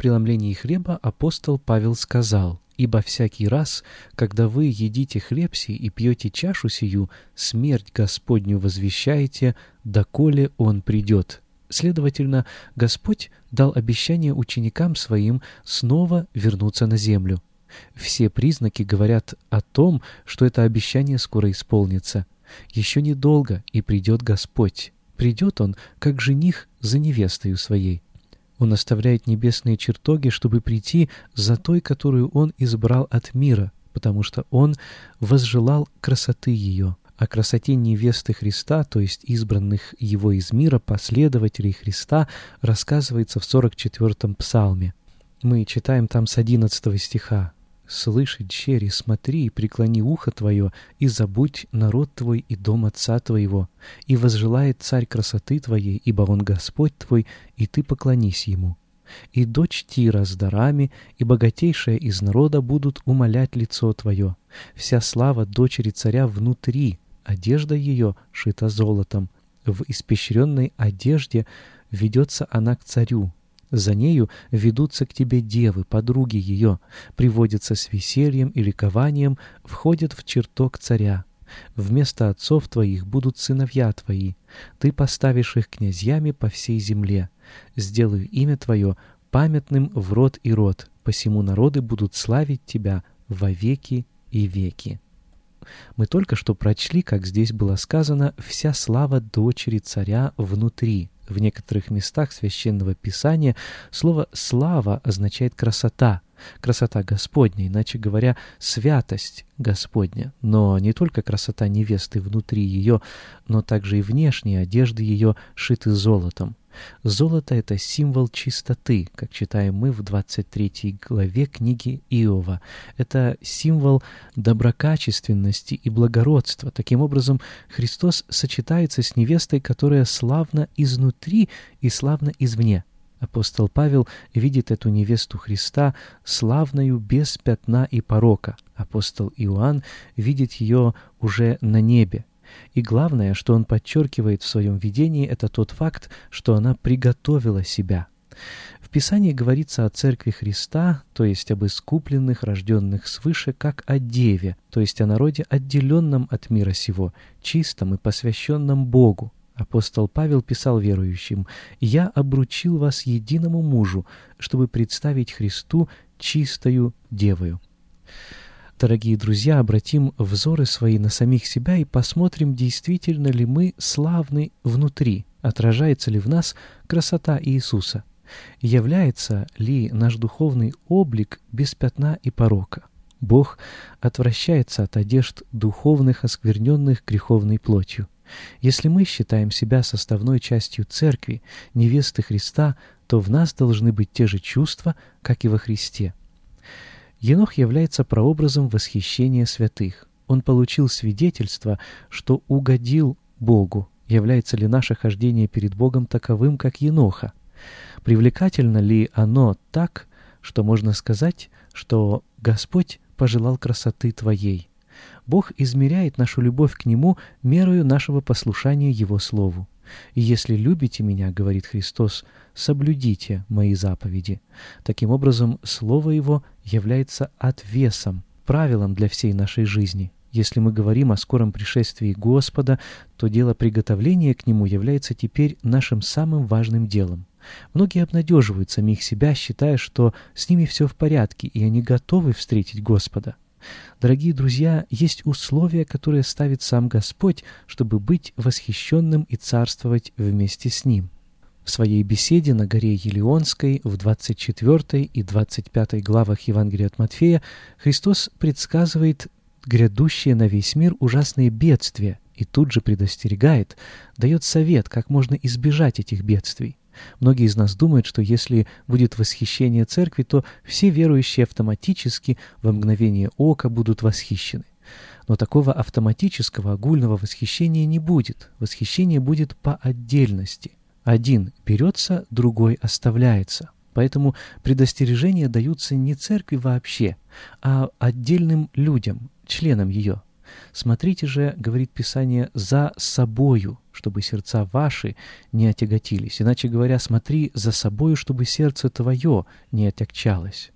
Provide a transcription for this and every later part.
Преломлении хлеба, апостол Павел сказал, «Ибо всякий раз, когда вы едите хлеб сей и пьете чашу сию, смерть Господню возвещаете, доколе Он придет». Следовательно, Господь дал обещание ученикам своим снова вернуться на землю. Все признаки говорят о том, что это обещание скоро исполнится. Еще недолго, и придет Господь. Придет Он, как жених за невестою своей. Он оставляет небесные чертоги, чтобы прийти за той, которую Он избрал от мира, потому что Он возжелал красоты ее. О красоте невесты Христа, то есть избранных Его из мира, последователей Христа, рассказывается в 44-м псалме. Мы читаем там с 11 стиха. «Слышь, чери, смотри и преклони ухо твое, и забудь народ твой и дом отца твоего, и возжелает царь красоты твоей, ибо он Господь твой, и ты поклонись ему. И дочь Тира с дарами, и богатейшая из народа будут умолять лицо твое. Вся слава дочери царя внутри, одежда ее шита золотом. В испещренной одежде ведется она к царю, за нею ведутся к тебе девы, подруги ее, приводятся с весельем и ликованием, входят в чертог царя. Вместо отцов твоих будут сыновья твои. Ты поставишь их князьями по всей земле. Сделаю имя твое памятным в род и род, посему народы будут славить тебя во веки и веки. Мы только что прочли, как здесь было сказано, «вся слава дочери царя внутри». В некоторых местах Священного Писания слово «слава» означает «красота», красота Господня, иначе говоря, святость Господня. Но не только красота невесты внутри ее, но также и внешние одежды ее шиты золотом. Золото — это символ чистоты, как читаем мы в 23 главе книги Иова. Это символ доброкачественности и благородства. Таким образом, Христос сочетается с невестой, которая славна изнутри и славна извне. Апостол Павел видит эту невесту Христа славною без пятна и порока. Апостол Иоанн видит ее уже на небе. И главное, что он подчеркивает в своем видении, это тот факт, что она приготовила себя. В Писании говорится о Церкви Христа, то есть об искупленных, рожденных свыше, как о Деве, то есть о народе, отделенном от мира сего, чистом и посвященном Богу. Апостол Павел писал верующим, «Я обручил вас единому мужу, чтобы представить Христу чистою девою». Дорогие друзья, обратим взоры свои на самих себя и посмотрим, действительно ли мы славны внутри, отражается ли в нас красота Иисуса, является ли наш духовный облик без пятна и порока. Бог отвращается от одежд духовных, оскверненных греховной плотью. Если мы считаем себя составной частью Церкви, невесты Христа, то в нас должны быть те же чувства, как и во Христе. Енох является прообразом восхищения святых. Он получил свидетельство, что угодил Богу. Является ли наше хождение перед Богом таковым, как Еноха? Привлекательно ли оно так, что можно сказать, что Господь пожелал красоты Твоей? Бог измеряет нашу любовь к Нему мерою нашего послушания Его Слову. И если любите меня, говорит Христос, соблюдите мои заповеди. Таким образом, Слово Его является отвесом, правилом для всей нашей жизни. Если мы говорим о скором пришествии Господа, то дело приготовления к Нему является теперь нашим самым важным делом. Многие обнадеживают самих себя, считая, что с ними все в порядке, и они готовы встретить Господа. Дорогие друзья, есть условия, которые ставит сам Господь, чтобы быть восхищенным и царствовать вместе с Ним. В своей беседе на горе Елеонской в 24 и 25 главах Евангелия от Матфея Христос предсказывает грядущие на весь мир ужасные бедствия и тут же предостерегает, дает совет, как можно избежать этих бедствий. Многие из нас думают, что если будет восхищение церкви, то все верующие автоматически в мгновение ока будут восхищены. Но такого автоматического огульного восхищения не будет. Восхищение будет по отдельности. Один берется, другой оставляется. Поэтому предостережения даются не церкви вообще, а отдельным людям, членам ее. Смотрите же, говорит Писание, за собою, чтобы сердца ваши не отяготились. Иначе говоря, смотри за собою, чтобы сердце твое не отягчалось.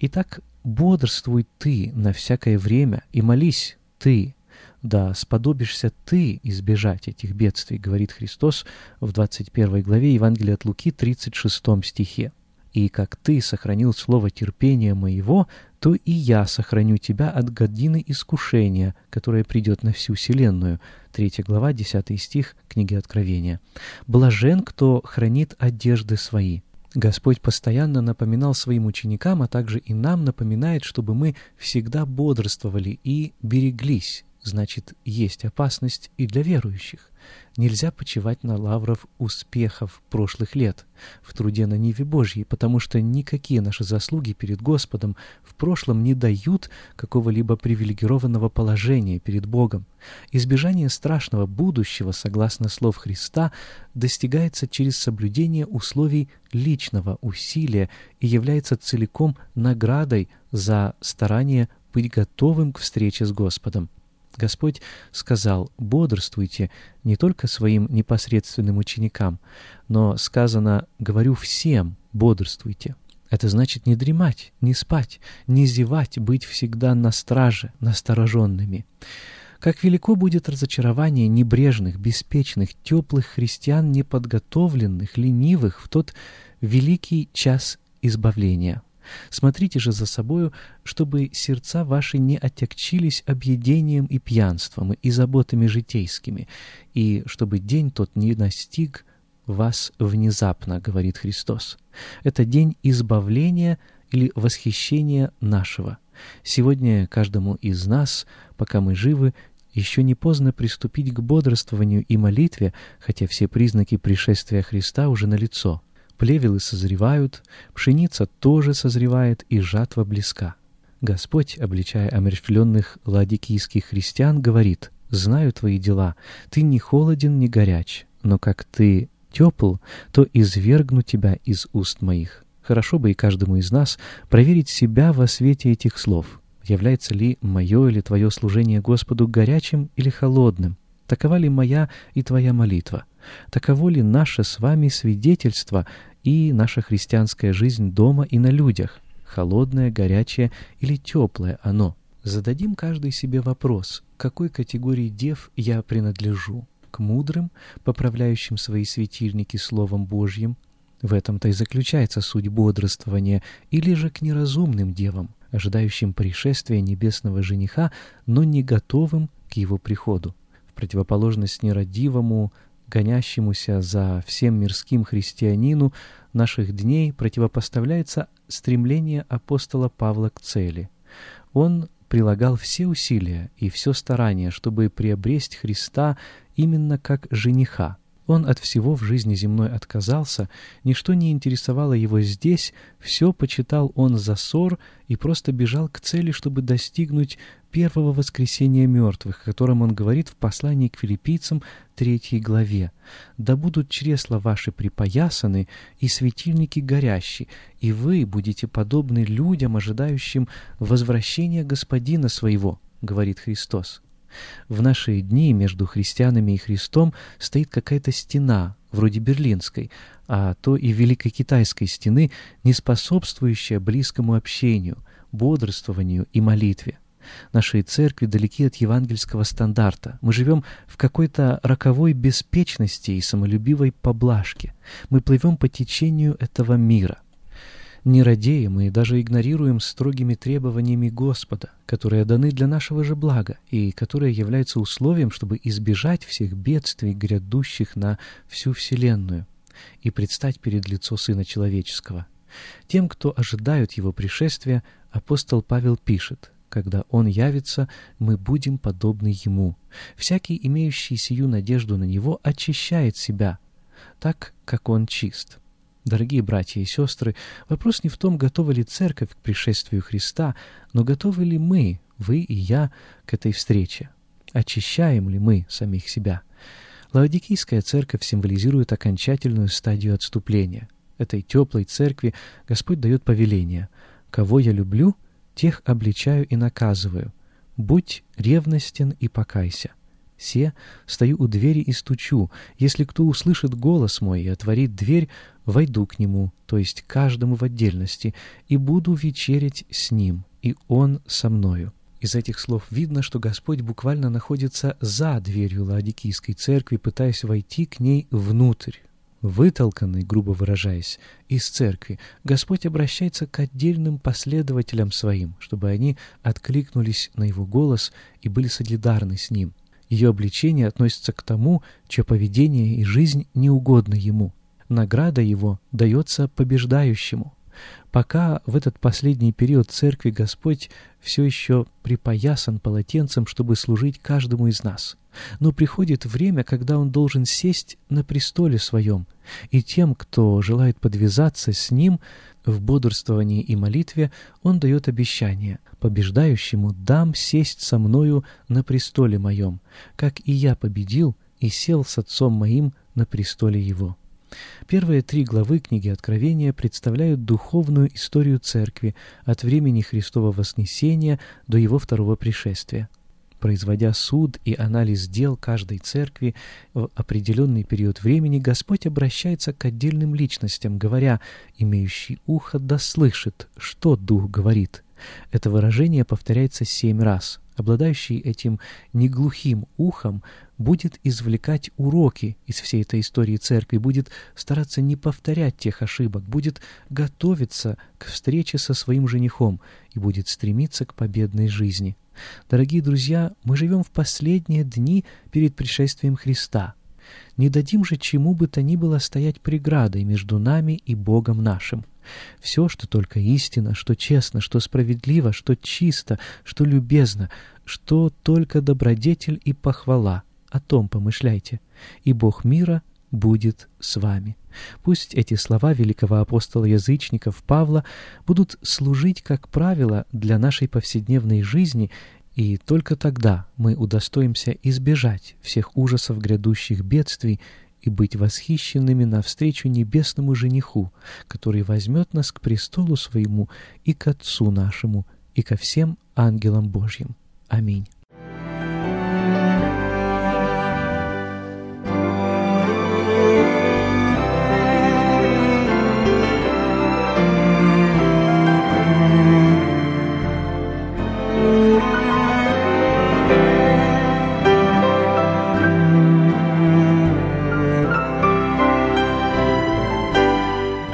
Итак, бодрствуй ты на всякое время и молись ты, да сподобишься ты избежать этих бедствий, говорит Христос в 21 главе Евангелия от Луки, 36 стихе. «И как ты сохранил слово терпения моего, то и я сохраню тебя от годины искушения, которое придет на всю вселенную». 3 глава, 10 стих книги Откровения. «Блажен, кто хранит одежды свои». Господь постоянно напоминал своим ученикам, а также и нам напоминает, чтобы мы всегда бодрствовали и береглись значит, есть опасность и для верующих. Нельзя почивать на лавров успехов прошлых лет в труде на Ниве Божьей, потому что никакие наши заслуги перед Господом в прошлом не дают какого-либо привилегированного положения перед Богом. Избежание страшного будущего, согласно слов Христа, достигается через соблюдение условий личного усилия и является целиком наградой за старание быть готовым к встрече с Господом. Господь сказал «бодрствуйте» не только своим непосредственным ученикам, но сказано «говорю всем, бодрствуйте». Это значит не дремать, не спать, не зевать, быть всегда на страже, настороженными. Как велико будет разочарование небрежных, беспечных, теплых христиан, неподготовленных, ленивых в тот великий час избавления. Смотрите же за собою, чтобы сердца ваши не отягчились объедением и пьянством и заботами житейскими, и чтобы день тот не настиг вас внезапно, говорит Христос. Это день избавления или восхищения нашего. Сегодня каждому из нас, пока мы живы, еще не поздно приступить к бодрствованию и молитве, хотя все признаки пришествия Христа уже налицо плевелы созревают, пшеница тоже созревает, и жатва близка. Господь, обличая омершвленных ладикийских христиан, говорит, «Знаю твои дела, ты не холоден, не горяч, но как ты тепл, то извергну тебя из уст моих». Хорошо бы и каждому из нас проверить себя во свете этих слов. Является ли мое или твое служение Господу горячим или холодным? Такова ли моя и твоя молитва? Таково ли наше с вами свидетельство и наша христианская жизнь дома и на людях, холодное, горячее или теплое оно. Зададим каждый себе вопрос, к какой категории дев я принадлежу, к мудрым, поправляющим свои светильники Словом Божьим, в этом-то и заключается суть бодрствования, или же к неразумным девам, ожидающим пришествия небесного жениха, но не готовым к его приходу. В противоположность нерадивому, гонящемуся за всем мирским христианину наших дней противопоставляется стремление апостола Павла к цели. Он прилагал все усилия и все старание, чтобы приобрести Христа именно как жениха. Он от всего в жизни земной отказался, ничто не интересовало его здесь, все почитал он за ссор и просто бежал к цели, чтобы достигнуть первого воскресения мертвых, о котором он говорит в послании к филиппийцам третьей главе. «Да будут чресла ваши припоясаны и светильники горящие, и вы будете подобны людям, ожидающим возвращения Господина своего», — говорит Христос. В наши дни между христианами и Христом стоит какая-то стена, вроде Берлинской, а то и Великой Китайской стены, не способствующая близкому общению, бодрствованию и молитве. Наши церкви далеки от евангельского стандарта. Мы живем в какой-то роковой беспечности и самолюбивой поблажке. Мы плывем по течению этого мира. Не радеем и даже игнорируем строгими требованиями Господа, которые даны для нашего же блага и которые являются условием, чтобы избежать всех бедствий, грядущих на всю Вселенную, и предстать перед лицо Сына Человеческого. Тем, кто ожидают Его пришествия, апостол Павел пишет, «Когда Он явится, мы будем подобны Ему. Всякий, имеющий сию надежду на Него, очищает себя, так, как Он чист». Дорогие братья и сестры, вопрос не в том, готова ли церковь к пришествию Христа, но готовы ли мы, вы и я, к этой встрече? Очищаем ли мы самих себя? Лаодикийская церковь символизирует окончательную стадию отступления. Этой теплой церкви Господь дает повеление «Кого я люблю, тех обличаю и наказываю. Будь ревностен и покайся». Се, стою у двери и стучу. Если кто услышит голос мой и отворит дверь, войду к нему, то есть каждому в отдельности, и буду вечерить с ним, и он со мною». Из этих слов видно, что Господь буквально находится за дверью Ладикийской церкви, пытаясь войти к ней внутрь. Вытолканный, грубо выражаясь, из церкви, Господь обращается к отдельным последователям своим, чтобы они откликнулись на Его голос и были солидарны с Ним. Ее обличение относится к тому, чье поведение и жизнь неугодны Ему. Награда Его дается побеждающему. Пока в этот последний период церкви Господь все еще припоясан полотенцем, чтобы служить каждому из нас. Но приходит время, когда Он должен сесть на престоле Своем, и тем, кто желает подвязаться с Ним в бодрствовании и молитве, Он дает обещание «Побеждающему дам сесть со Мною на престоле Моем, как и Я победил и сел с Отцом Моим на престоле Его». Первые три главы книги Откровения представляют духовную историю Церкви от времени Христова Вознесения до Его второго пришествия. Производя суд и анализ дел каждой церкви в определенный период времени, Господь обращается к отдельным личностям, говоря «имеющий ухо да слышит, что Дух говорит». Это выражение повторяется семь раз. Обладающий этим неглухим ухом будет извлекать уроки из всей этой истории церкви, будет стараться не повторять тех ошибок, будет готовиться к встрече со своим женихом и будет стремиться к победной жизни. Дорогие друзья, мы живем в последние дни перед пришествием Христа. Не дадим же чему бы то ни было стоять преградой между нами и Богом нашим. Все, что только истина, что честно, что справедливо, что чисто, что любезно, что только добродетель и похвала, о том помышляйте, и Бог мира будет с вами. Пусть эти слова великого апостола язычников Павла будут служить, как правило, для нашей повседневной жизни, и только тогда мы удостоимся избежать всех ужасов грядущих бедствий и быть восхищенными навстречу небесному жениху, который возьмет нас к престолу своему и к Отцу нашему, и ко всем ангелам Божьим. Аминь.